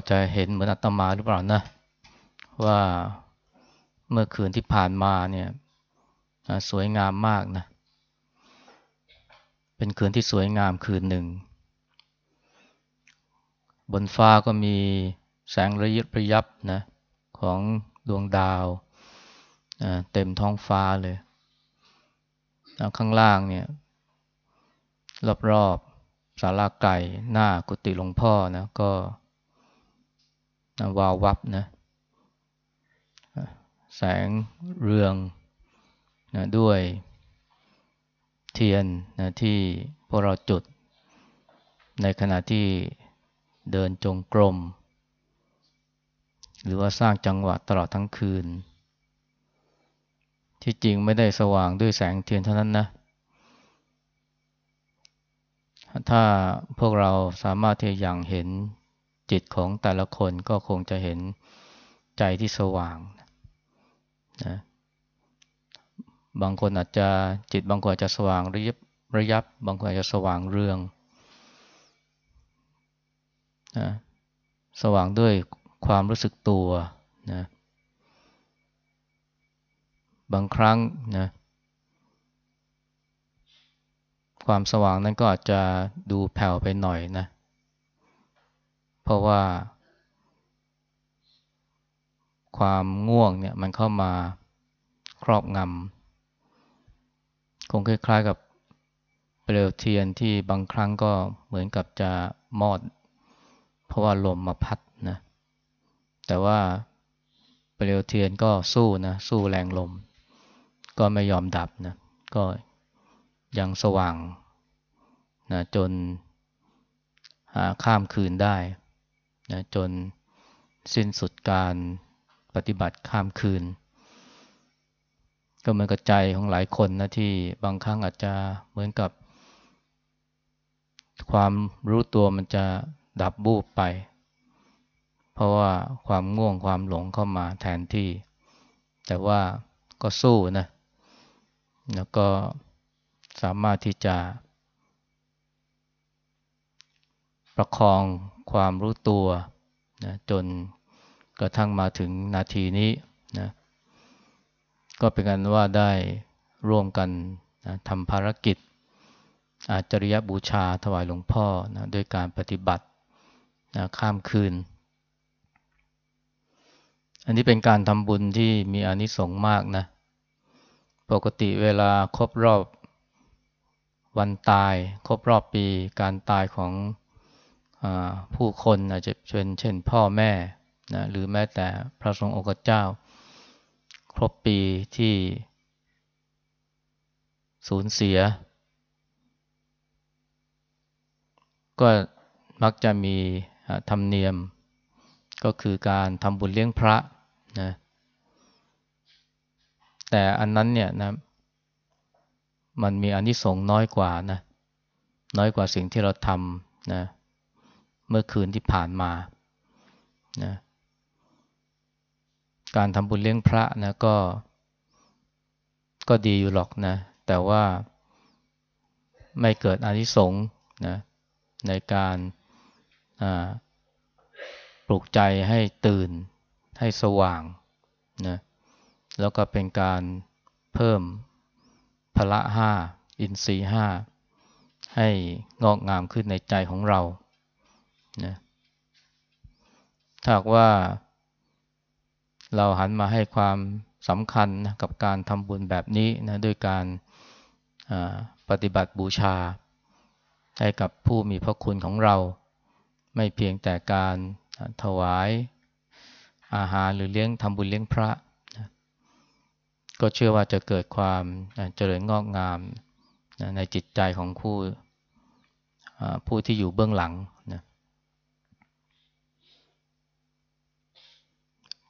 ราจะเห็นเหมือนอาตมาหรือเปล่านะว่าเมื่อคืนที่ผ่านมาเนี่ยสวยงามมากนะเป็นคืนที่สวยงามคืนหนึ่ง บนฟ้าก็มีแสงระยิบระยับนะของดวงดาวเต็มท้องฟ้าเลยข้างล่างเนี่ยรอบๆสาราไก่หน้ากุฏิหลวงพ่อนะก็ วาววับนะแสงเรืองนะด้วยเทียนนะที่พวกเราจุด ในขณะที่เดินจงกรม หรือว่าสร้างจังหวะตลอดทั้งคืน ที่จริงไม่ได้สว่างด้วยแสงเทียนเท่านั้นนะ ถ้าพวกเราสามารถที่ยังเห็น จิตของแต่ละคนก็คงจะเห็นใจที่สว่างนะบางคนอาจจะจิตบางคนอาจจะสว่างระยิบระยับ บางคนอาจจะสว่างเรืองนะสว่างด้วยความรู้สึกตัวนะบางครั้งนะความสว่างนั้นก็อาจจะดูแผ่วไปหน่อยนะเราะว่า ความง่วงเนี่ยมันเข้ามาครอบงำคงคล้ายๆกับเปลวเทียนที่บางครั้งก็เหมือนกับจะมอด เพราะว่าลมมาพัดนะแต่ว่าเปลวเทียนก็สู้นะสู้แรงลม ก็ไม่ยอมดับนะก็ยังสว่างนะจนข้ามคืนได้ นะจนสิ้นสุดการปฏิบัติข้ามคืน ก็เหมือนกับใจของหลายคนนะที่บางครั้งอาจจะเหมือนกับ ความรู้ตัวมันจะดับบูบไป เพราะว่าความง่วงความหลงเข้ามาแทนที่ แต่ว่าก็สู้นะแล้วก็สามารถที่จะ ประคองความรู้ตัวนะจนกระทั่งมาถึงนาทีนี้นะก็เป็นกันว่าได้ร่วมกันนะทำภารกิจ อาจริยบูชาถวายหลวงพ่อนะด้วยการปฏิบัตินะข้ามคืน อันนี้เป็นการทำบุญที่มีอานิสงส์มากนะ ปกติเวลาครบรอบวันตาย ครบรอบปีการตายของ ผู้คนอาจจะเป็นเช่นพ่อแม่นะหรือแม้แต่พระสงฆ์องค์เจ้า ครบปีที่สูญเสีย ก็มักจะมีธรรมเนียม ก็คือการทำบุญเลี้ยงพระนะแต่อันนั้นเนี่ยนะมันมีอนิสงส์น้อยกว่านะน้อยกว่าสิ่งที่เราทำนะเมื่อคืนที่ผ่านมานะการทำบุญเลี้ยงพระนะก็ ก็ดีอยู่หรอกนะ แต่ว่าไม่เกิดอนิสงส์นะในการปลุกใจให้ตื่นให้สว่างนะแล้วก็เป็นการเพิ่มพละห้าอินทรีห้าให้งอกงามขึ้นในใจของเรา นะถ้าว่า เราหันมาให้ความสำคัญนะกับการทำบุญแบบนี้นะด้วยการปฏิบัติบูชา ให้กับผู้มีพระคุณของเรา ไม่เพียงแต่การถวายอาหารหรือเลี้ยงทำบุญเลี้ยงพระนะก็เชื่อว่าจะเกิดความเจริญงอกงามนะในจิตใจของผู้ผู้ที่อยู่เบื้องหลังนะ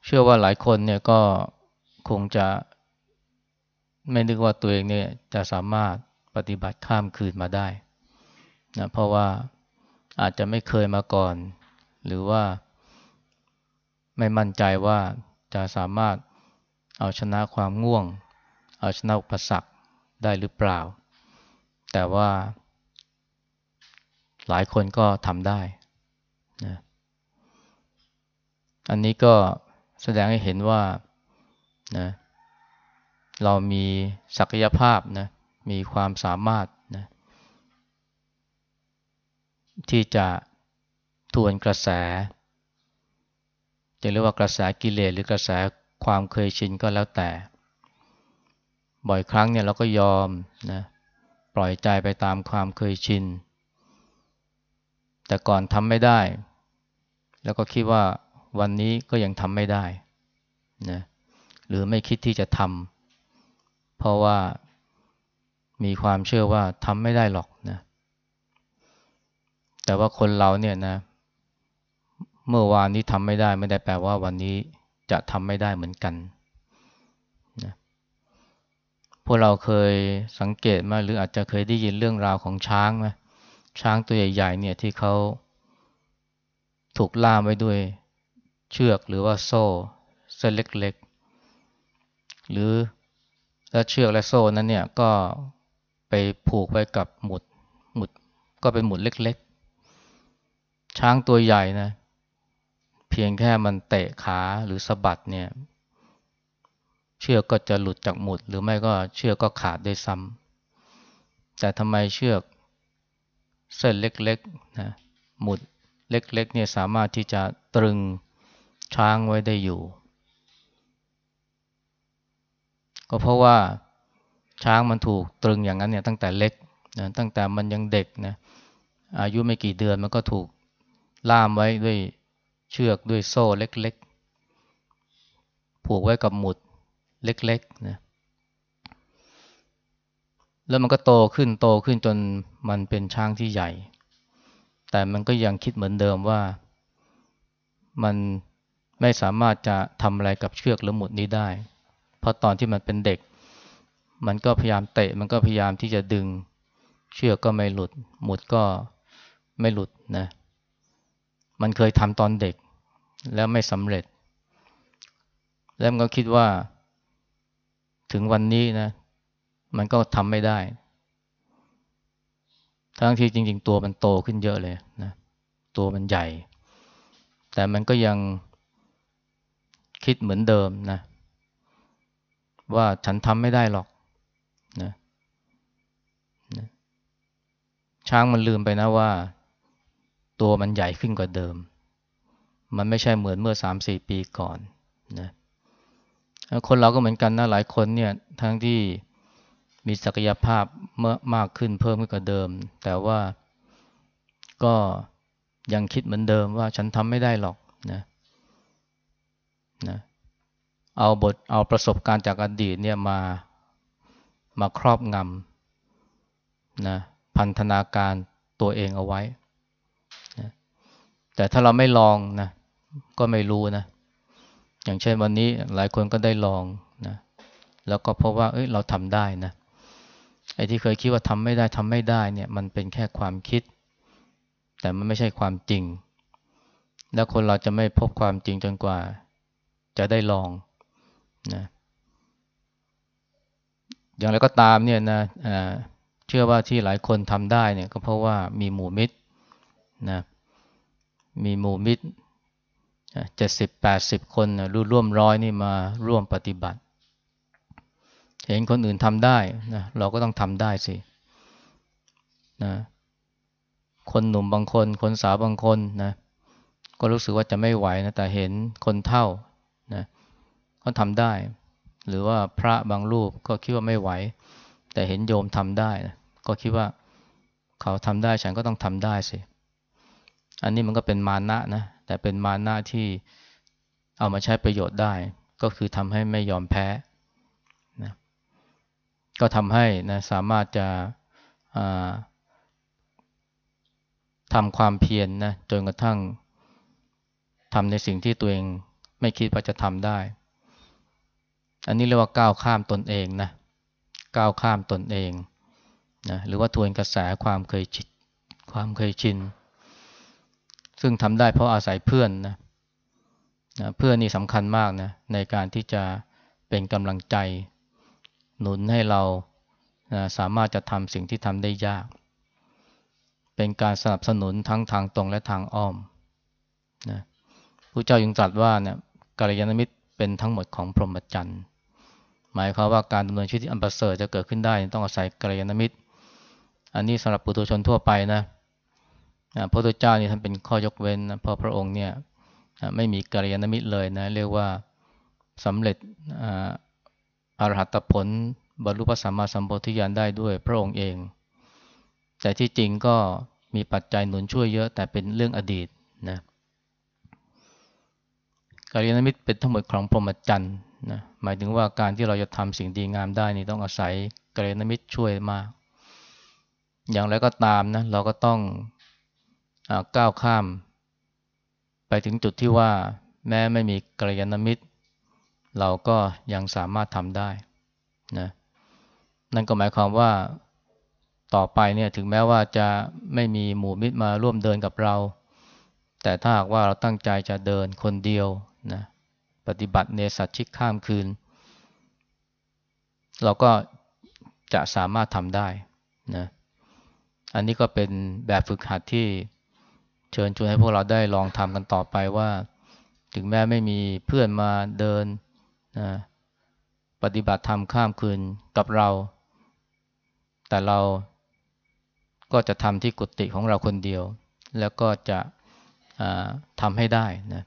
เชื่อว่าหลายคนเนี่ยก็คงจะไม่นึกว่าตัวเองเนี่ยจะสามารถปฏิบัติข้ามคืนมาได้นะเพราะว่าอาจจะไม่เคยมาก่อน หรือว่าไม่มั่นใจว่าจะสามารถเอาชนะความง่วง เอาชนะอุปสรรคได้หรือเปล่า แต่ว่า หลายคนก็ทำได้นะอันนี้ก็ แสดงให้เห็นว่านะเรามีศักยภาพนะมีความสามารถนะที่จะทวนกระแส จะเรียกว่ากระแสกิเลสหรือกระแสความเคยชินก็แล้วแต่ บ่อยครั้งเนี่ยเราก็ยอมนะปล่อยใจไปตามความเคยชิน แต่ก่อนทำไม่ได้ แล้วก็คิดว่า วันนี้ก็ยังทำไม่ได้นะหรือไม่คิดที่จะทำเพราะว่ามีความเชื่อว่าทำไม่ได้หรอกนะแต่ว่าคนเราเนี่ยนะ เมื่อวานนี้ทำไม่ได้ ไม่ได้แปลว่าวันนี้จะทำไม่ได้เหมือนกันนะพวกเราเคยสังเกตมาหรืออาจจะเคยได้ยินเรื่องราวของช้างไหมช้างตัวใหญ่ๆเนี่ยที่เขาถูกล่ามไว้ด้วย เชือกหรือว่าโซ่เส้นเล็กๆ หรือและเชือกและโซ่นั้นเนี่ยก็ไปผูกไว้กับหมุดหมุดก็เป็นหมุดเล็กๆ ช้างตัวใหญ่นะ เพียงแค่มันเตะขาหรือสะบัดเนี่ย เชือกก็จะหลุดจากหมุด หรือไม่ก็เชือกก็ขาดได้ซ้ำแต่ทำไมเชือกเส้นเล็กๆนะหมุดเล็กๆเนี่ยสามารถที่จะตรึง ช้างไว้ได้อยู่ ก็เพราะว่าช้างมันถูกตรึงอย่างนั้นเนี่ยตั้งแต่เล็กนะตั้งแต่มันยังเด็กนะอายุไม่กี่เดือนมันก็ถูกล่ามไว้ด้วยเชือกด้วยโซ่เล็กๆ ผูกไว้กับหมุดเล็กๆนะแล้วมันก็โตขึ้นโตขึ้นจนมันเป็นช้างที่ใหญ่ แต่มันก็ยังคิดเหมือนเดิมว่ามัน ไม่สามารถจะทำอะไรกับเชือกหรือหมุดนี้ได้ เพราะตอนที่มันเป็นเด็ก มันก็พยายามเตะมันก็พยายามที่จะดึง เชือกก็ไม่หลุด หมุดก็ไม่หลุดนะมันเคยทำตอนเด็ก แล้วไม่สำเร็จ แล้วมันก็คิดว่า ถึงวันนี้นะ มันก็ทำไม่ได้ ทั้งที่จริง ๆ ตัวมันโตขึ้นเยอะเลยนะตัวมันใหญ่ แต่มันก็ยัง คิดเหมือนเดิมนะ ว่าฉันทำไม่ได้หรอกนะนะช้างมันลืมไปนะว่า ตัวมันใหญ่ขึ้นกว่าเดิม มันไม่ใช่เหมือนเมื่อสามสี่ปีก่อนนะคนเราก็เหมือนกันนะหลายคนเนี่ยทั้งที่มีศักยภาพเมื่อมากขึ้นเพิ่มขึ้นกว่าเดิม แต่ว่าก็ยังคิดเหมือนเดิมว่าฉันทำไม่ได้หรอกนะ นะเอาบทเอาประสบการณ์จากอดีตเนี่ยมามาครอบงำนะพันธนาการตัวเองเอาไว้นะแต่ถ้าเราไม่ลองนะก็ไม่รู้นะ อย่างเช่นวันนี้หลายคนก็ได้ลองนะแล้วก็พบว่าเอ้ยเราทำได้นะไอ้ที่เคยคิดว่าทำไม่ได้ทำไม่ได้เนี่ยมันเป็นแค่ความคิด แต่มันไม่ใช่ความจริง แล้วคนเราจะไม่พบความจริงจนกว่า จะได้ลองนะอย่างไรก็ตามเนี่ยนะเชื่อว่าที่หลายคนทำได้เนี่ยก็เพราะว่ามีหมู่มิตรนะมีหมู่มิตรเจ็ดสิบแปดสิบคนนะร่วมร้อยนี่มาร่วมปฏิบัติ เห็นคนอื่นทำได้นะเราก็ต้องทำได้สินะคนหนุ่มบางคน คนสาวบางคนนะก็รู้สึกว่าจะไม่ไหวนะแต่เห็นคนเท่า เขาทำได้ หรือว่าพระบางรูปก็คิดว่าไม่ไหว แต่เห็นโยมทำได้นะก็คิดว่าเขาทำได้ฉันก็ต้องทำได้สิ อันนี้มันก็เป็นมานะนะ แต่เป็นมานะที่เอามาใช้ประโยชน์ได้ ก็คือทำให้ไม่ยอมแพ้นะก็ทำให้นะสามารถจะทำความเพียรนนะจนกระทั่งทำในสิ่งที่ตัวเองไม่คิดว่าจะทำได้ อันนี้เรียกว่าก้าวข้ามตนเองนะก้าวข้ามตนเองนะหรือว่าทวนกระแสความเคยชินความเคยชิน ซึ่งทำได้เพราะอาศัยเพื่อนนะนะเพื่อนนี่สำคัญมากนะในการที่จะเป็นกำลังใจ หนุนให้เรานะสามารถจะทำสิ่งที่ทำได้ยาก เป็นการสนับสนุนทั้งทางตรงและทางอ้อมนะพระเจ้ายังตรัสว่าเนี่ยกัลยาณมิตรเป็นทั้งหมดของพรหมจรรย์ หมายความว่าการดำเนินชีวิตอันประเสริฐจะเกิดขึ้นได้ ต้องอาศัยกัลยาณมิตร อันนี้สำหรับปุถุชนทั่วไปนะพระพุทธเจ้านี่ท่านเป็นข้อยกเว้นนะเพราะพระองค์เนี่ยไม่มีกัลยาณมิตรเลยนะเรียกว่าสำเร็จอรหัตผลบรรลุพระสัมมาสัมโพธิญาณได้ด้วยพระองค์เอง แต่ที่จริงก็มีปัจจัยหนุนช่วยเยอะแต่เป็นเรื่องอดีตนะกัลยาณมิตรเป็นทั้งหมดของพรหมจรรย์ นะหมายถึงว่าการที่เราจะทำสิ่งดีงามได้นี่ต้องอาศัยกัลยาณมิตรช่วยมาก อย่างไรก็ตามนะเราก็ต้องอก้าวข้าม ไปถึงจุดที่ว่า แม้ไม่มีกัลยาณมิตร เราก็ยังสามารถทำได้นะนั่นก็หมายความว่าต่อไปเนี่ยถึงแม้ว่าจะไม่มีหมู่มิตรมาร่วมเดินกับเรา แต่ถ้าหากว่าเราตั้งใจจะเดินคนเดียวนะ ปฏิบัติเนสัตชิกข้ามคืน เราก็จะสามารถทำได้นะอันนี้ก็เป็นแบบฝึกหัดที่เชิญชวนให้พวกเราได้ลองทำกันต่อไปว่า ถึงแม้ไม่มีเพื่อนมาเดินนะปฏิบัติธรรมข้ามคืนกับเรา แต่เราก็จะทำที่กุฏิของเราคนเดียว แล้วก็จะทำให้ได้นะ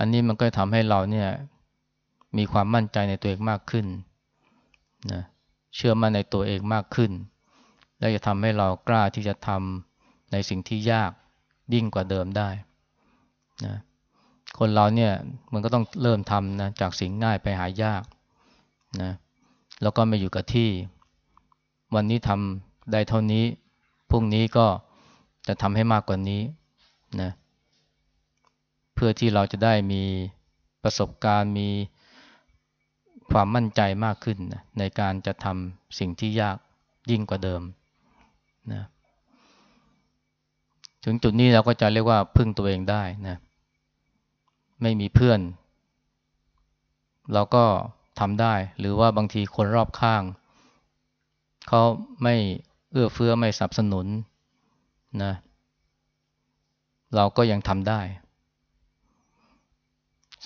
อันนี้มันก็ทำให้เราเนี่ยมีความมั่นใจในตัวเองมากขึ้นนะเชื่อมั่นในตัวเองมากขึ้น และจะทำให้เรากล้าที่จะทำในสิ่งที่ยากยิ่งกว่าเดิมได้นะคนเราเนี่ยมันก็ต้องเริ่มทำนะจากสิ่งง่ายไปหายากนะแล้วก็ไม่อยู่กับที่ วันนี้ทำได้เท่านี้พรุ่งนี้ก็จะทำให้มากกว่านี้นะ เพื่อที่เราจะได้มีประสบการณ์มีความมั่นใจมากขึ้นนะในการจะทำสิ่งที่ยากยิ่งกว่าเดิมนะถึงจุดนี้เราก็จะเรียกว่าพึ่งตัวเองได้นะไม่มีเพื่อน เราก็ทำได้ หรือว่าบางทีคนรอบข้าง เขาไม่เอื้อเฟื้อไม่สนับสนุนนะเราก็ยังทำได้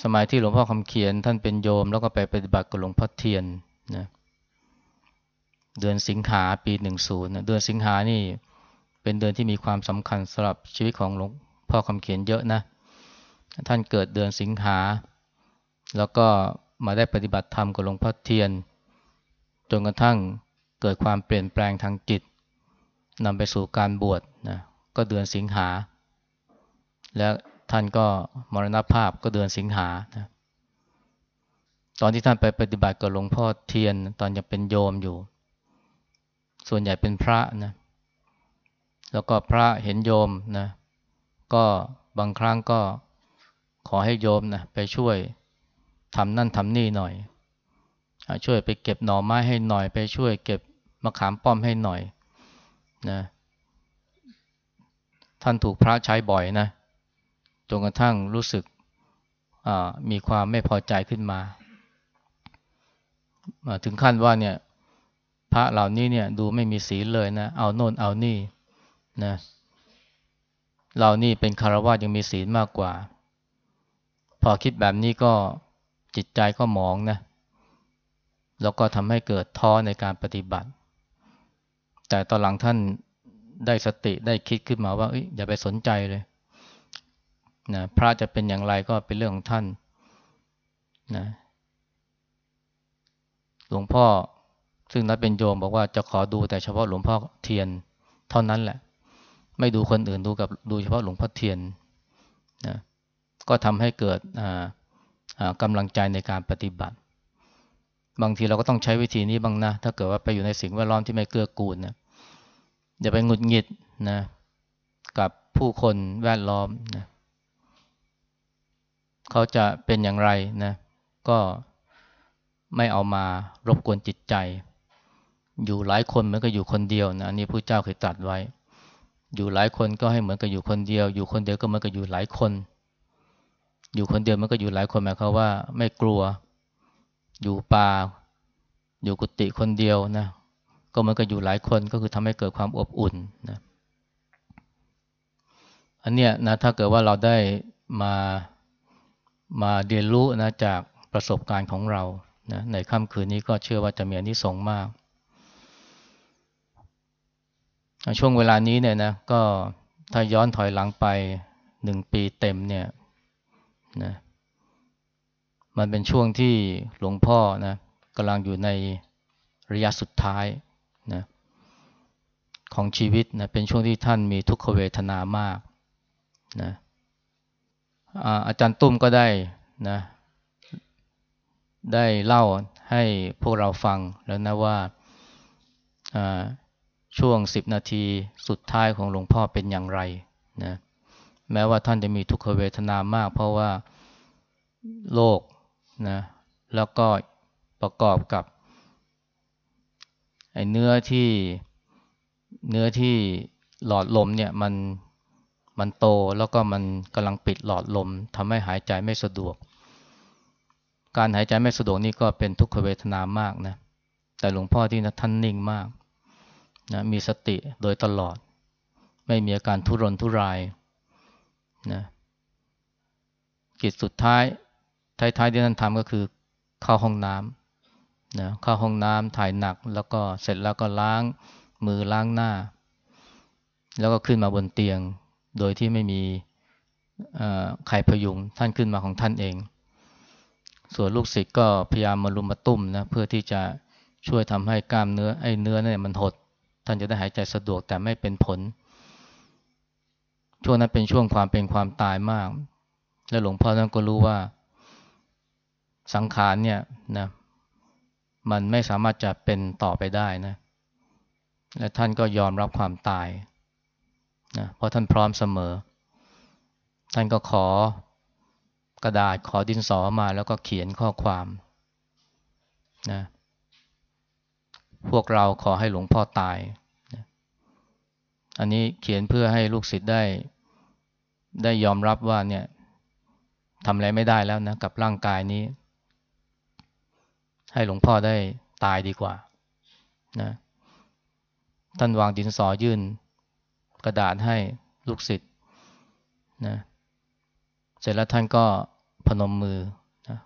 สมัยที่หลวงพ่อคำเขียนท่านเป็นโยม แล้วก็ไปปฏิบัติกับหลวงพ่อเทียนนะเดือนสิงหาปีหนึ่งศูนย์เดือนสิงหานี่เป็นเดือนที่มีความสำคัญสำหรับชีวิตของหลวงพ่อคำเขียนเยอะนะ ท่านเกิดเดือนสิงหา แล้วก็มาได้ปฏิบัติธรรมกับหลวงพ่อเทียน จนกระทั่งเกิดความเปลี่ยนแปลงทางจิตนำไปสู่การบวชนะก็เดือนสิงหา แล้ว ท่านก็มรณภาพก็เดือนสิงหานะตอนที่ท่านไปปฏิบัติกับหลวงพ่อเทียน ตอนยังเป็นโยมอยู่ ส่วนใหญ่เป็นพระนะ แล้วก็พระเห็นโยมนะ ก็บางครั้งก็ขอให้โยมนะไปช่วยทำนั่นทำนี่หน่อย ช่วยไปเก็บหน่อไม้ให้หน่อย ไปช่วยเก็บมะขามป้อมให้หน่อยนะ ท่านถูกพระใช้บ่อยนะ จนกระทั่งรู้สึกมีความไม่พอใจขึ้นมา ถึงขั้นว่าเนี่ยพระเหล่านี้เนี่ยดูไม่มีศีลเลยนะ เอาโน่นเอานี่นะเรานี่เป็นคารวะยังมีศีลมากกว่า พอคิดแบบนี้ก็จิตใจก็หมองนะแล้วก็ทำให้เกิดท้อในการปฏิบัติ แต่ตอนหลังท่านได้สติได้คิดขึ้นมาว่าอย่าไปสนใจเลย นะพระจะเป็นอย่างไรก็เป็นเรื่องของท่านนะหลวงพ่อซึ่งนัดเป็นโยมบอกว่าจะขอดูแต่เฉพาะหลวงพ่อเทียนเท่านั้นแหละ ไม่ดูคนอื่นดูกับดูเฉพาะหลวงพ่อเทียนนะก็ทำให้เกิดกำลังใจในการปฏิบัติ บางทีเราก็ต้องใช้วิธีนี้บ้างนะ ถ้าเกิดว่าไปอยู่ในสิ่งแวดล้อมที่ไม่เกื้อกูลนะอย่าไปหงุดหงิดนะกับผู้คนแวดล้อมนะ เขาจะเป็นอย่างไรนะ ก็ไม่เอามารบกวนจิตใจ อยู่หลายคนเหมือนกับอยู่คนเดียวนะอันนี้พระเจ้าเคยตรัสไว้ อยู่หลายคนก็ให้เหมือนกับอยู่คนเดียว อยู่คนเดียวก็เหมือนกับอยู่หลายคน อยู่คนเดียวมันก็อยู่หลายคนหมายความว่า ไม่กลัว อยู่ป่า อยู่กุฏิคนเดียวนะก็มันก็อยู่หลายคนก็คือทำให้เกิดความอบอุ่นนะอันเนี้ยนะถ้าเกิดว่าเราได้มา มาเรียนรู้นะจากประสบการณ์ของเรานะในค่ำคืนนี้ก็เชื่อว่าจะมีอนิสงส์มาก ช่วงเวลานี้เนี่ยนะก็ถ้าย้อนถอยหลังไปหนึ่งปีเต็มเนี่ยนะมันเป็นช่วงที่หลวงพ่อนะกำลังอยู่ในระยะสุดท้ายนะของชีวิตนะเป็นช่วงที่ท่านมีทุกขเวทนามากนะ อาจารย์ตุ้มก็ได้นะได้เล่าให้พวกเราฟังแล้วนะว่าช่วงสิบนาทีสุดท้ายของหลวงพ่อเป็นอย่างไรนะแม้ว่าท่านจะมีทุกขเวทนามาก เพราะว่าโรคนะแล้วก็ประกอบกับไอ้เนื้อที่เนื้อที่หลอดลมเนี่ยมัน มันโตแล้วก็มันกำลังปิดหลอดลมทำให้หายใจไม่สะดวก การหายใจไม่สะดวกนี่ก็เป็นทุกขเวทนามากนะ แต่หลวงพ่อที่นะท่านนิ่งมากนะมีสติโดยตลอด ไม่มีอาการทุรนทุรายนะกิจสุดท้ายท้ายๆที่ท่านทำก็คือเข้าห้องน้ำนะเข้าห้องน้ำถ่ายหนัก แล้วก็เสร็จแล้วก็ล้างมือล้างหน้า แล้วก็ขึ้นมาบนเตียง โดยที่ไม่มีใครพยุงท่านขึ้นมาของท่านเอง ส่วนลูกศิษย์ก็พยายามมารุมมาตุ้มนะเพื่อที่จะช่วยทำให้กล้ามเนื้อไอ้เนื้อเนี่ยมันหด ท่านจะได้หายใจสะดวกแต่ไม่เป็นผล ช่วงนั้นเป็นช่วงความเป็นความตายมาก และหลวงพ่อท่านก็รู้ว่าสังขารเนี่ยนะมันไม่สามารถจะเป็นต่อไปได้นะ และท่านก็ยอมรับความตาย นะเพราะท่านพร้อมเสมอ ท่านก็ขอกระดาษขอดินสอมาแล้วก็เขียนข้อความนะพวกเราขอให้หลวงพ่อตายนะอันนี้เขียนเพื่อให้ลูกศิษย์ได้ ได้ยอมรับว่าเนี่ยทำอะไรไม่ได้แล้วนะกับร่างกายนี้ ให้หลวงพ่อได้ตายดีกว่านะท่านวางดินสอยื่น กระดาษให้ลูกศิษย์นะเสร็จแล้วท่านก็พนมมือนะ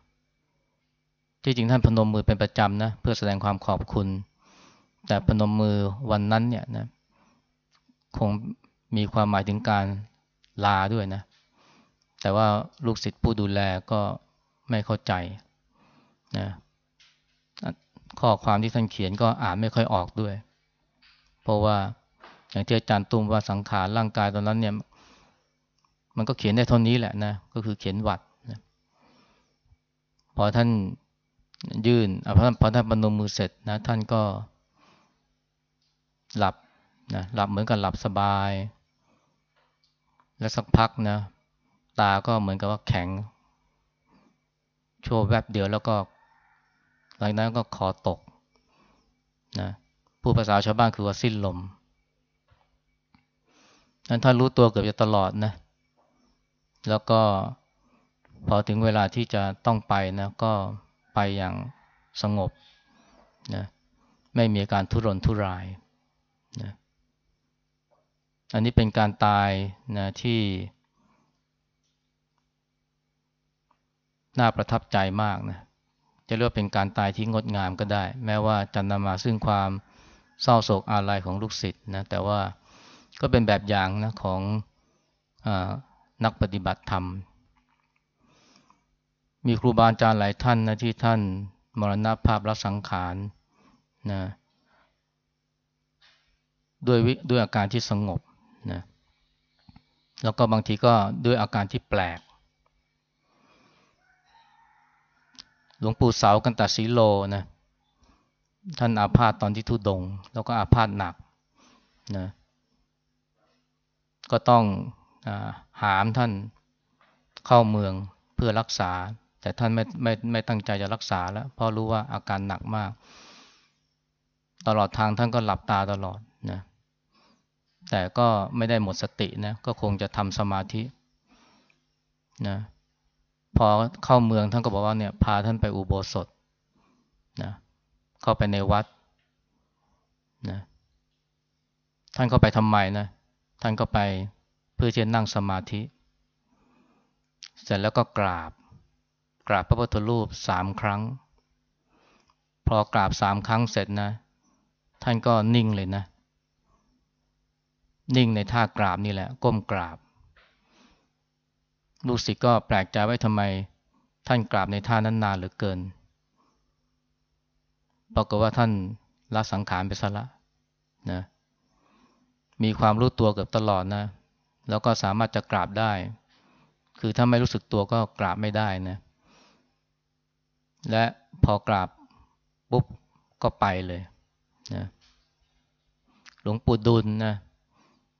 ที่จริงท่านพนมมือเป็นประจำนะเพื่อแสดงความขอบคุณ แต่พนมมือวันนั้นเนี่ยนะคงมีความหมายถึงการลาด้วยนะ แต่ว่าลูกศิษย์ผู้ดูแลก็ไม่เข้าใจนะข้อความที่ท่านเขียนก็อ่านไม่ค่อยออกด้วย เพราะว่า อย่างที่อาจารย์ตุ้มว่าสังขารร่างกายตอนนั้นเนี่ย มันก็เขียนได้เท่านี้แหละนะ ก็คือเขียนวัดนะพอท่านยื่นพอท่านพอท่านบรรนมมือเสร็จนะ ท่านก็หลับนะหลับเหมือนกับหลับสบาย และสักพักนะ ตาก็เหมือนกับว่าแข็งโชว์แวบเดียวแล้วก็ หลังนั้นก็ขอตกนะผู้ภาษาชาวบ้านคือว่าสิ้นลม นั้นท่ารู้ตัวเกือบจะตลอดนะ แล้วก็พอถึงเวลาที่จะต้องไปนะก็ไปอย่างสงบนะไม่มีการทุรนทุรายนะอันนี้เป็นการตายนะที่น่าประทับใจมากนะจะเรียกเป็นการตายที่งดงามก็ได้ แม้ว่าจะนำมาซึ่งความเศร้าโศกอาลัยของลูกศิษย์นะแต่ว่า ก็เป็นแบบอย่างนะของอนักปฏิบัติธรรม มีครูบาอาจารย์หลายท่านนะที่ท่านมรณภาพรัสังขารนะด้วยด้วยอาการที่สงบนะแล้วก็บางทีก็ด้วยอาการที่แปลก หลวงปู่เสากันตัดสีโลนะท่านอาพาธตอนที่ทุดง แล้วก็อาพาธหนักนะ ก็ต้องอหามท่านเข้าเมืองเพื่อรักษา แต่ท่านไม่ไม่ไม่ตั้งใจจะรักษาแล้ว เพราะรู้ว่าอาการหนักมาก ตลอดทางท่านก็หลับตาตลอดนะแต่ก็ไม่ได้หมดสตินะก็คงจะทำสมาธินะพอเข้าเมืองท่านก็บอกว่าเนี่ยพาท่านไปอุโบสถนะเข้าไปในวัดนะท่านเข้าไปทำไมนะ ท่านก็ไปเพื่อจะนั่งสมาธิ เสร็จแล้วก็กราบ กราบพระพุทธรูปสามครั้ง พอกราบสามครั้งเสร็จนะ ท่านก็นิ่งเลยนะ นิ่งในท่ากราบนี่แหละ ก้มกราบ ลูกศิษย์ก็แปลกใจว่าทำไม ท่านกราบในท่านั้นนานเหลือเกินปรากฏว่าท่านละสังขารไปซะละนะ มีความรู้ตัวเกือบตลอดนะ แล้วก็สามารถจะกราบได้ คือถ้าไม่รู้สึกตัวก็กราบไม่ได้นะ และพอกราบปุ๊บก็ไปเลยนะหลวงปู่ดุลนะ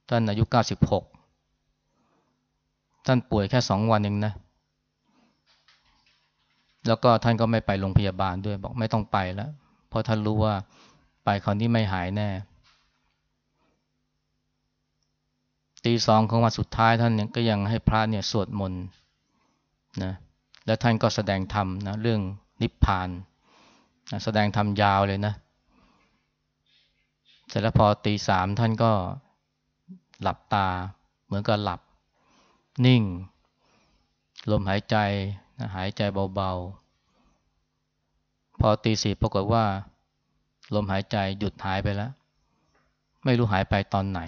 ท่านอายุ 96 ท่านป่วยแค่สองวันเองนะ แล้วก็ท่านก็ไม่ไปโรงพยาบาลด้วยบอกไม่ต้องไปแล้ว เพราะท่านรู้ว่าไปคราวนี้ไม่หายแน่ ตีสองของวันสุดท้ายท่านเนี่ยก็ยังให้พระเนี่ยสวดมนต์นะแล้วท่านก็แสดงธรรมนะเรื่องนิพพานนะแสดงธรรมยาวเลยนะ เสร็จแล้วพอตีสามท่านก็หลับตา เหมือนกับหลับ นิ่ง ลมหายใจนะหายใจเบาๆ พอตีสี่ปรากฏว่า ลมหายใจหยุดหายไปแล้ว ไม่รู้หายไปตอนไหน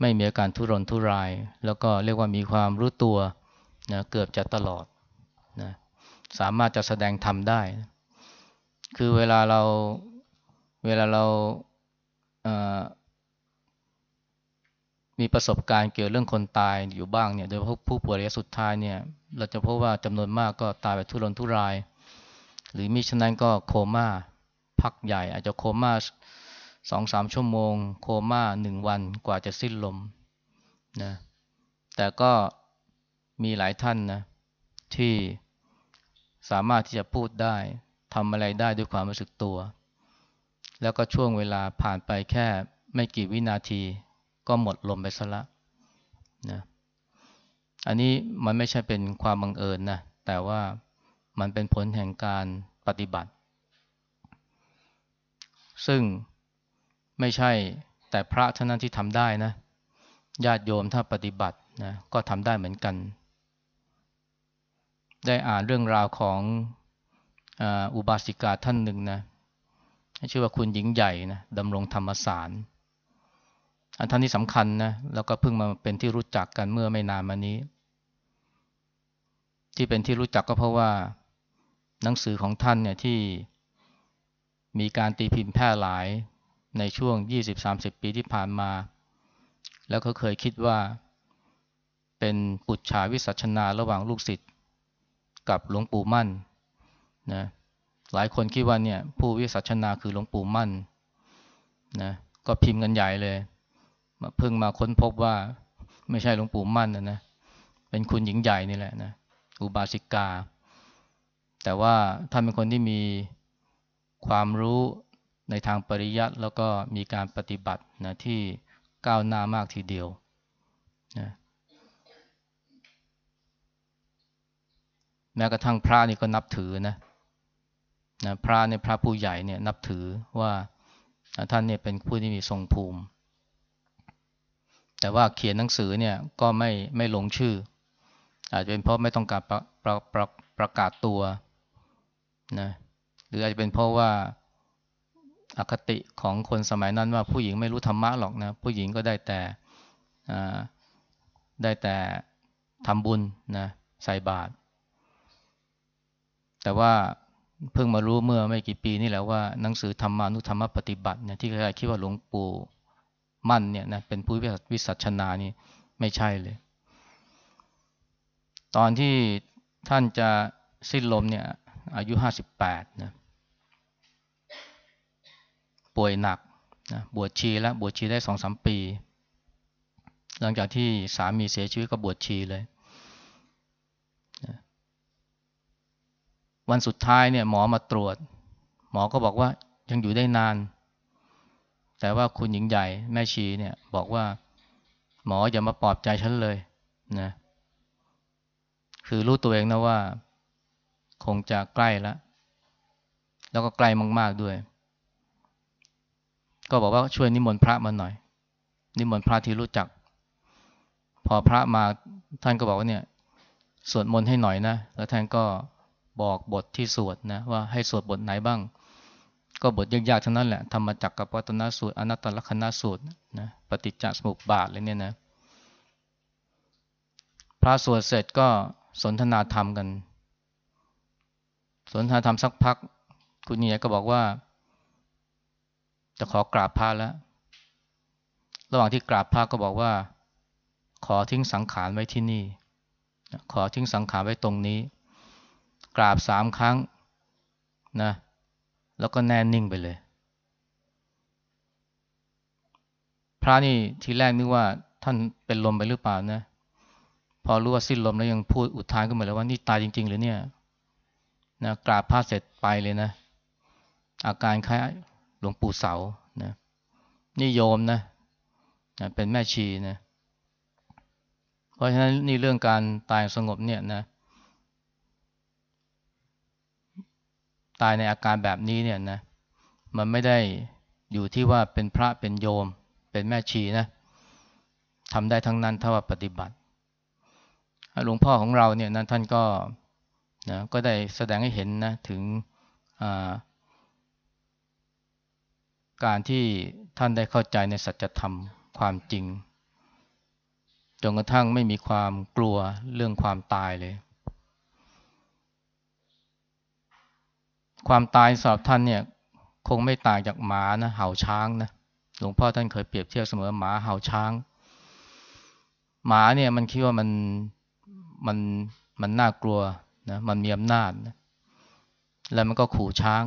ไม่มีอาการทุรนทุราย แล้วก็เรียกว่ามีความรู้ตัวนะเกือบจะตลอดนะสามารถจะแสดงธรรมได้ คือเวลาเราเวลาเรามีประสบการณ์เกี่ยวเรื่องคนตายอยู่บ้างเนี่ยโดยพาะผู้ป่วยระยะสุดท้ายเนี่ยเราจะพบว่าจำนวนมากก็ตายแบบทุรนทุราย หรือมิฉะนั้นก็โคม่าพักใหญ่ อาจจะโคม่า สองสามชั่วโมง โคม่าหนึ่งวันกว่าจะสิ้นลมนะแต่ก็มีหลายท่านนะที่สามารถที่จะพูดได้ทำอะไรได้ด้วยความรู้สึกตัว แล้วก็ช่วงเวลาผ่านไปแค่ไม่กี่วินาที ก็หมดลมไปซะละนะอันนี้มันไม่ใช่เป็นความบังเอิญนะแต่ว่ามันเป็นผลแห่งการปฏิบัติ ซึ่ง ไม่ใช่แต่พระเท่านั้นที่ทำได้นะ ญาติโยมถ้าปฏิบัตินะก็ทำได้เหมือนกัน ได้อ่านเรื่องราวของอุบาสิกาท่านหนึ่งนะชื่อว่าคุณหญิงใหญ่นะดำรงธรรมสาร อันท่านที่สำคัญนะแล้วก็เพิ่งมาเป็นที่รู้จักกันเมื่อไม่นานมานี้ ที่เป็นที่รู้จักก็เพราะว่า หนังสือของท่านเนี่ยที่มีการตีพิมพ์แพร่หลาย ในช่วง 20-30 ปีที่ผ่านมา แล้วเขาเคยคิดว่า เป็นปุจฉาวิสัชนาระหว่างลูกศิษย์กับหลวงปู่มั่นนะหลายคนคิดว่าเนี่ยผู้วิสัชนาคือหลวงปู่มั่นนะก็พิมพ์กันใหญ่เลยมาเพิ่งมาค้นพบว่าไม่ใช่หลวงปู่มั่นนะนะเป็นคุณหญิงใหญ่นี่แหละนะอุบาสิกา แต่ว่าท่านเป็นคนที่มีความรู้ ในทางปริยัติแล้วก็มีการปฏิบัตินะที่ก้าวหน้ามากทีเดียวนะแม้กระทั่งพระนี่ก็นับถือนะนะพระเนี่ยพระผู้ใหญ่เนี่ยนับถือว่าท่านเนี่ยเป็นผู้ที่มีทรงภูมิ แต่ว่าเขียนหนังสือเนี่ยก็ไม่ไม่ลงชื่อ อาจจะเป็นเพราะไม่ต้องการประประประประกาศตัวนะหรืออาจจะเป็นเพราะว่า อคติของคนสมัยนั้นว่าผู้หญิงไม่รู้ธรรมะหรอกนะผู้หญิงก็ได้แต่ได้แต่ทำบุญนะใส่บาตรแต่ว่าเพิ่งมารู้เมื่อไม่กี่ปีนี่แหละว่าหนังสือธรรมานุธรรมปฏิบัติเนี่ยที่ใครคิดว่าหลวงปู่มั่นเนี่ยนะเป็นผู้วิสัชนานี่ไม่ใช่เลย ตอนที่ท่านจะสิ้นลมเนี่ยอายุห้าสิบแปดนะ ป่วยหนักนะบวชชีแล้วบวชชีได้สองสามปี หลังจากที่สามีเสียชีวิตก็บวชชีเลยนะวันสุดท้ายเนี่ยหมอมาตรวจ หมอก็บอกว่ายังอยู่ได้นาน แต่ว่าคุณหญิงใหญ่แม่ชีเนี่ยบอกว่า หมออย่ามาปลอบใจฉันเลยนะคือรู้ตัวเองนะว่า คงจะใกล้แล้ว แล้วก็ใกล้มาก ๆด้วย ก็บอกว่าช่วยนิมนต์พระมาหน่อย นิมนต์พระที่รู้จัก พอพระมาท่านก็บอกว่าเนี่ยสวดมนต์ให้หน่อยนะ แล้วท่านก็บอกบทที่สวดนะว่าให้สวดบทไหนบ้าง ก็บทยากๆทั้งนั้นแหละธรรมจักรกับวัตนสูตรอนัตตลกนสูตรนะปฏิจจสมุปบาทเลยเนี่ยนะ พระสวดเสร็จก็สนทนาธรรมกัน สนทนาธรรมสักพัก คุณเนี่ยก็บอกว่า จะขอกราบพระแล้ว ระหว่างที่กราบพระก็บอกว่า ขอทิ้งสังขารไว้ที่นี่ ขอทิ้งสังขารไว้ตรงนี้ กราบสามครั้งนะ แล้วก็แน่นิ่งไปเลย พระนี่ทีแรกนึกว่าท่านเป็นลมไปหรือเปล่านะ พอรู้ว่าสิ้นลมแล้วยังพูดอุทานขึ้นมาเลยว่านี่ตายจริง ๆ หรือเนี่ยนะกราบพระเสร็จไปเลยนะ อาการคล้าย ลวงปู่เสานะนี่โยมนะนะเป็นแม่ชีนะเพราะฉะนั้นนี่เรื่องการตายสงบเนี่ยนะ ตายในอาการแบบนี้เนี่ยนะ มันไม่ได้อยู่ที่ว่าเป็นพระเป็นโยม เป็นแม่ชีนะทำได้ทั้งนั้นถ้าว่าปฏิบัติหลวงพ่อของเราเนี่ยนะท่านก็นะก็ได้แสดงให้เห็นนะถึง การที่ท่านได้เข้าใจในสัจธรรมความจริง จนกระทั่งไม่มีความกลัวเรื่องความตายเลย ความตายสำหรับท่านเนี่ยคงไม่ต่างจากหมานะเห่าช้างนะหลวงพ่อท่านเคยเปรียบเทียบเสมอหมาเห่าช้าง หมาเนี่ยมันคิดว่ามันมันมันน่ากลัวนะมันมีอำนาจนะแล้วมันก็ขู่ช้าง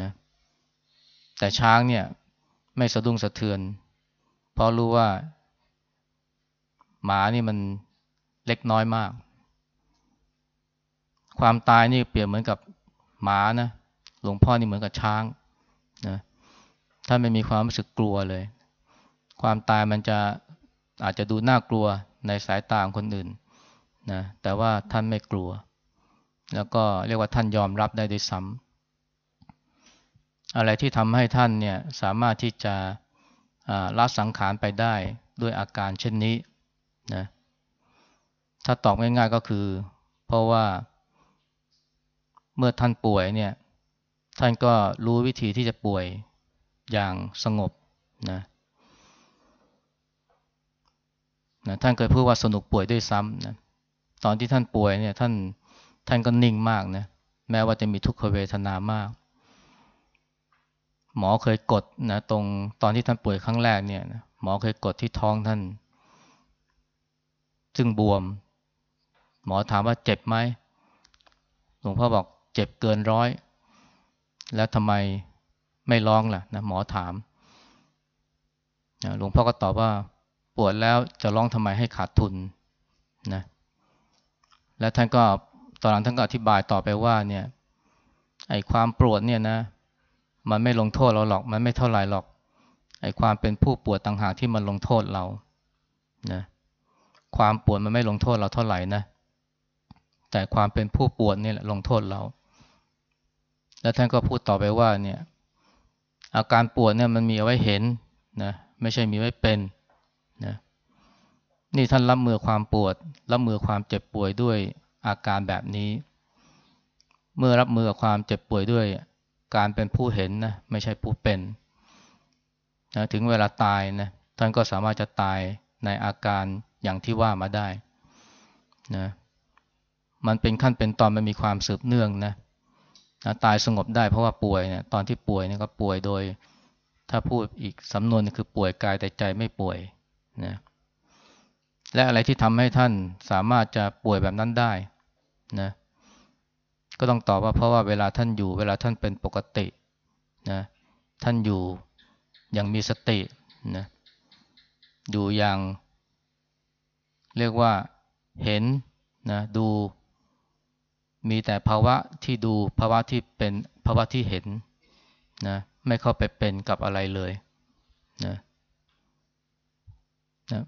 นะ แต่ช้างเนี่ยไม่สะดุ้งสะเทือน เพราะรู้ว่า หมานี่มันเล็กน้อยมาก ความตายนี่เปรียบเหมือนกับหมานะ หลวงพ่อนี่เหมือนกับช้างนะถ้าไม่มีความรู้สึกกลัวเลย ความตายมันจะอาจจะดูน่ากลัวในสายตาของคนอื่นนะแต่ว่าท่านไม่กลัว แล้วก็เรียกว่าท่านยอมรับได้ด้วยซ้ำ อะไรที่ทำให้ท่านเนี่ยสามารถที่จะละสังขารไปได้ด้วยอาการเช่นนี้นะถ้าตอบง่ายๆก็คือ เพราะว่าเมื่อท่านป่วยเนี่ยท่านก็รู้วิธีที่จะป่วยอย่างสงบนะนะท่านเคยพูดว่าสนุกป่วยด้วยซ้ำนะตอนที่ท่านป่วยเนี่ยท่านท่านก็นิ่งมากนะแม้ว่าจะมีทุกขเวทนามาก หมอเคยกดนะตรงตอนที่ท่านป่วยครั้งแรกเนี่ยนะหมอเคยกดที่ท้องท่าน ซึ่งบวม หมอถามว่าเจ็บไหมหลวงพ่อบอกเจ็บเกินร้อย แล้วทำไมไม่ร้องล่ะนะหมอถามหลวงพ่อก็ตอบว่าปวดแล้วจะร้องทำไมให้ขาดทุนนะแล้วท่านก็ตอนหลังท่านก็อธิบายต่อไปว่าเนี่ยไอ้ความปวดเนี่ยนะ มันไม่ลงโทษเราหรอก มันไม่เท่าไหร่หรอก ไอ้ความเป็นผู้ปวดต่างหากที่มันลงโทษเรา นะ ความปวดมันไม่ลงโทษเราเท่าไหร่นะ แต่ความเป็นผู้ปวดนี่แหละลงโทษเรา แล้วท่านก็พูดต่อไปว่าเนี่ย อาการปวดเนี่ยมันมีเอาไว้เห็นนะ ไม่ใช่มีไว้เป็นนะ นี่ท่านรับมือความปวด รับมือความเจ็บป่วยด้วยอาการแบบนี้ เมื่อรับมือกับความเจ็บป่วยด้วย การเป็นผู้เห็นนะไม่ใช่ผู้เป็นนะถึงเวลาตายนะท่านก็สามารถจะตายในอาการอย่างที่ว่ามาได้นะมันเป็นขั้นเป็นตอนมันมีความสืบเนื่องนะนะตายสงบได้เพราะว่าป่วยเนี่ยตอนที่ป่วยเนี่ยก็ป่วยโดย ถ้าพูดอีกสำนวนคือป่วยกายแต่ใจไม่ป่วยนะและอะไรที่ทำให้ท่านสามารถจะป่วยแบบนั้นได้นะ ก็ต้องตอบว่าเพราะว่าเวลาท่านอยู่ เวลาท่านเป็นปกตินะท่านอยู่อย่างมีสตินะอยู่อย่าง เรียกว่าเห็นนะดู มีแต่ภาวะที่ดูภาวะที่เป็นภาวะที่เห็นนะไม่เข้าไปเป็นกับอะไรเลยนะนะ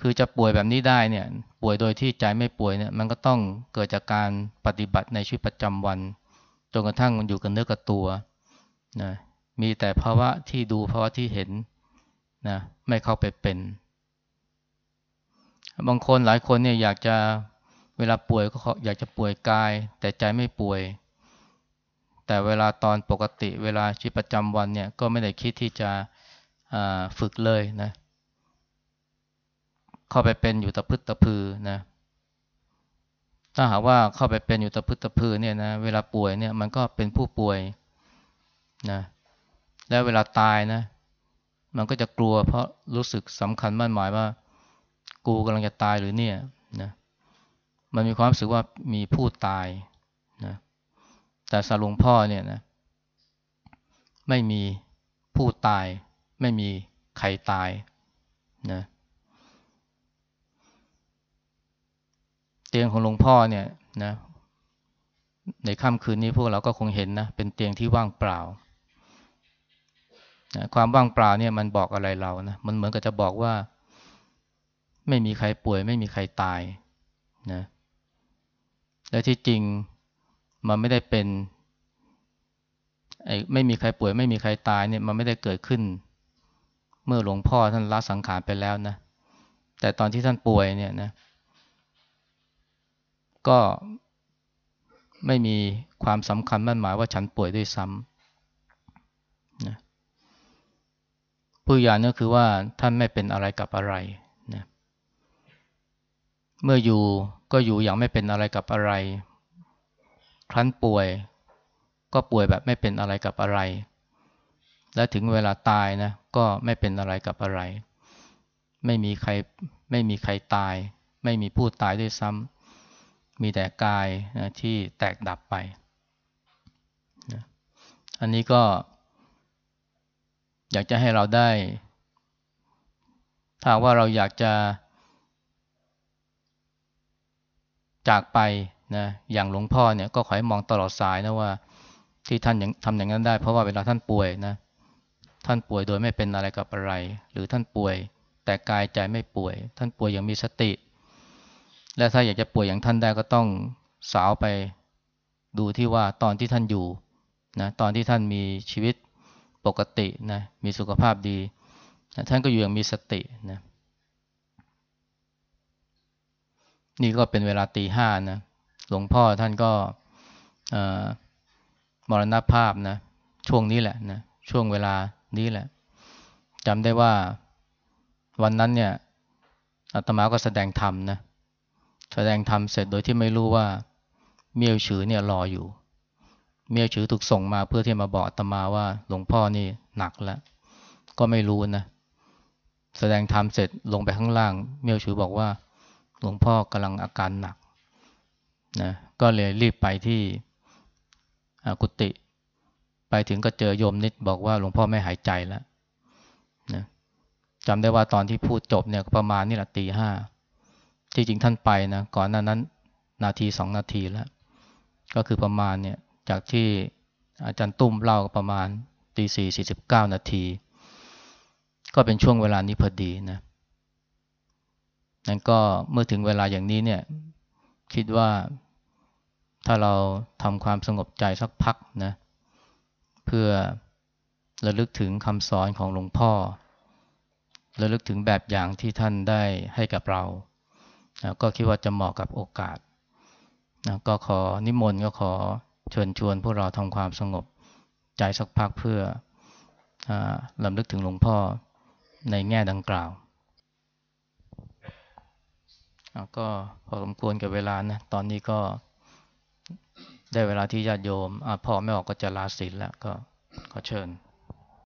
คือจะป่วยแบบนี้ได้เนี่ยป่วยโดยที่ใจไม่ป่วยเนี่ยมันก็ต้องเกิดจากการปฏิบัติในชีวิตประจำวันจนกระทั่งมันอยู่กับเนื้อกับตัวนะมีแต่ภาวะที่ดูภาวะที่เห็นนะไม่เข้าไปเป็น บางคนหลายคนเนี่ยอยากจะเวลาป่วยก็อยากจะป่วยกาย แต่ใจไม่ป่วย แต่เวลาตอนปกติเวลาชีวิตประจำวันเนี่ยก็ไม่ได้คิดที่จะฝึกเลยนะ เข้าไปเป็นอยู่ตะพึดตะพือนะถ้าหากว่าเข้าไปเป็นอยู่ตะพึดตะพือเนี่ยนะเวลาป่วยเนี่ยมันก็เป็นผู้ป่วยนะแล้วเวลาตายนะ มันก็จะกลัว เพราะรู้สึกสำคัญมั่นหมายว่า กูกำลังจะตายหรือเนี่ยนะมันมีความรู้สึกว่ามีผู้ตายนะแต่สาหลวงพ่อเนี่ยนะไม่มีผู้ตาย ไม่มีใครตายนะเเตียงของหลวงพ่อเนี่ยนะในค่ำคืนนี้พวกเราก็คงเห็นนะเป็นเตียงที่ว่างเปล่านะความว่างเปล่าเนี่ยมันบอกอะไรเรานะมันเหมือนกับจะบอกว่า ไม่มีใครป่วย ไม่มีใครตายนะและที่จริงมันไม่ได้เป็นไอ้ไม่มีใครป่วย ไม่มีใครตายเนี่ยมันไม่ได้เกิดขึ้น เมื่อหลวงพ่อท่านละสังขารไปแล้วนะแต่ตอนที่ท่านป่วยเนี่ยนะ ก็ไม่มีความสำคัญมั่นหมายว่าฉันป่วยด้วยซ้ำนะผู้ยานก็คือว่าท่านไม่เป็นอะไรกับอะไรนะเมื่ออยู่ก็อยู่อย่างไม่เป็นอะไรกับอะไร ครั้นป่วย ก็ป่วยแบบไม่เป็นอะไรกับอะไร และถึงเวลาตายนะก็ไม่เป็นอะไรกับอะไร ไม่มีใครไม่มีใครตาย ไม่มีผู้ตายด้วยซ้ำ มีแต่กายนะที่แตกดับไปนะอันนี้ก็ อยากจะให้เราได้ ถ้าว่าเราอยากจะ จากไปนะอย่างหลวงพ่อเนี่ยก็ขอให้มองตลอดสายนะว่า ที่ท่านยังทำอย่างนั้นได้ เพราะว่าเวลาท่านป่วยนะท่านป่วยโดยไม่เป็นอะไรกับอะไร หรือท่านป่วยแต่กายใจไม่ป่วย ท่านป่วยอย่างมีสติ และถ้าอยากจะป่วยอย่างท่านได้ก็ต้องสาวไปดูที่ว่าตอนที่ท่านอยู่นะตอนที่ท่านมีชีวิตปกตินะมีสุขภาพดีนะท่านก็อยู่อย่างมีสตินะนี่ก็เป็นเวลาตีห้านะหลวงพ่อท่านก็มรณภาพนะช่วงนี้แหละนะช่วงเวลานี้แหละจำได้ว่าวันนั้นเนี่ยอาตมาก็แสดงธรรมนะ ดงธรรมเสร็จโดยที่ไม่รู้ว่าเมียวฉือเนี่ยรออยู่ เมียวฉือถูกส่งมาเพื่อที่มาบอกตมาว่า หลวงพ่อนี่หนักแล้ว ก็ไม่รู้นะ แสดงธรรมเสร็จลงไปข้างล่าง เมียวฉือบอกว่า หลวงพ่อกำลังอาการหนักนะก็เลยรีบไปที่กุฏิไปถึงก็เจอโยมนิดบอกว่าหลวงพ่อไม่หายใจแล้วนะจำได้ว่าตอนที่พูดจบเนี่ยประมาณนี่แหละตีห้า ที่จริงท่านไปนะก่อนหน้านั้นนาทีสองนาทีแล้ว ก็คือประมาณเนี่ยจากที่อาจารย์ตุ้มเล่าประมาณตีสี่สี่สิบเก้านาที ก็เป็นช่วงเวลานี้พอดีนะนั้นก็เมื่อถึงเวลาอย่างนี้เนี่ยคิดว่าถ้าเราทำความสงบใจสักพักนะเพื่อระลึกถึงคำสอนของหลวงพ่อระลึกถึงแบบอย่างที่ท่านได้ให้กับเรา นะก็คิดว่าจะเหมาะกับโอกาสนะก็ขอนิมนต์ก็ขอเชิญชวนพวกเราทำความสงบใจสักพักเพื่ออลำลึกถึงหลวงพ่อในแง่ดังกล่าว ก็พอสมควรกับเวลานะ ตอนนี้ก็ได้เวลาที่ญาติโยมอพ่อไม่ออกก็จะลาศีลแล้วก็ขอเชิญ